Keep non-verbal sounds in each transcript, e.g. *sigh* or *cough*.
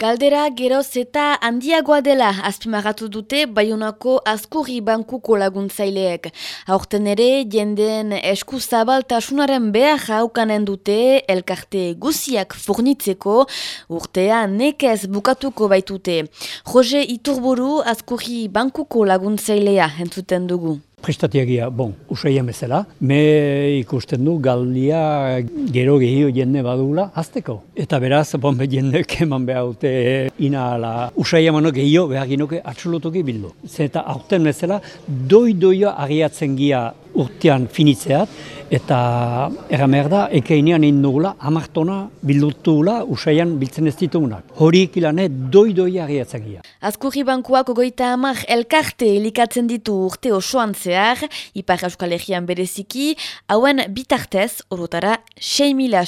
Galdera geroz eta handiagoa dela azpimagatu dute Baionako Azkurri Bankuko laguntzaileek. Aurten ere, jendeen esku zabaltasunaren behar jaukanen dute elkarte guziak fornitzeko urtea nekez bukatuko baitute. Jose Iturburu Azkurri Bankuko laguntzailea entzuten dugu. Prestatiagia, bon, usaien bezala, me ikusten du galdia gero gehio jende badula azteko. Eta beraz, bon, *laughs* be jende keman behar dute ina ala usaien manok gehio behar ginoke bildu. Zeta aurten bezala, doi-doia agiatzen gia urtean finitzeat, eta erramer da, ekeinean indugula, amartona bildutugula usaian biltzen ez ditugunak. Horiek ilane doi-doi agiatzen gira. Azkurri bankuak ogoita amak elkarte elikatzen ditu urte osoan zehar, Ipar Euskal Herrian bereziki, hauen bitartez, orotara, 6 mila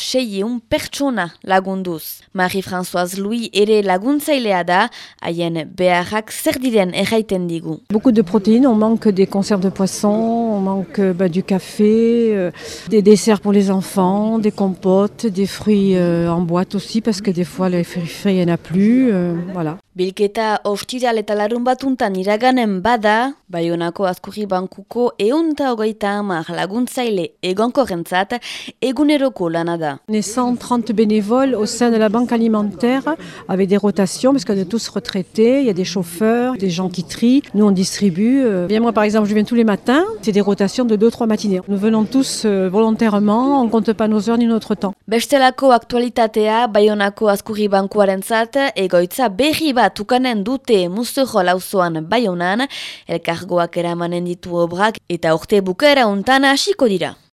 pertsona lagunduz. Marie-Françoise Louis ere laguntzailea da, haien beharrak zer diren erraiten digu. Beaucoup de protéines, on manque des conserves de poisson, on manque bah, du café, euh, des desserts pour les enfants, des compotes, des fruits euh, en boîte aussi, parce que des fois les fruits frais, il n'y en a plus. Euh, voilà. Bilketa ostiral eta larun batuntan iraganen bada, Baionako Azkurri Bankuko eunta hogeita hamar laguntzaile egonkorrentzat eguneroko lana da. Est 130 bénévoles au sein de la banque alimentaire avec des rotations parce qu'on est tous retraités, il y a des chauffeurs, des gens qui trient, nous on distribue. Bien moi par exemple je viens tous les matins, c'est des rotations de 2-3 matinées. Nous venons tous euh, volontairement, on compte pas nos heures ni notre temps. Bestelako aktualitatea Baionako Azkurri Bankuarentzat egoitza berri bat ukanen dute Muztero lauzoan Baionan, elkargoak eramanen ditu obrak eta urte bukaera untan hasiko dira.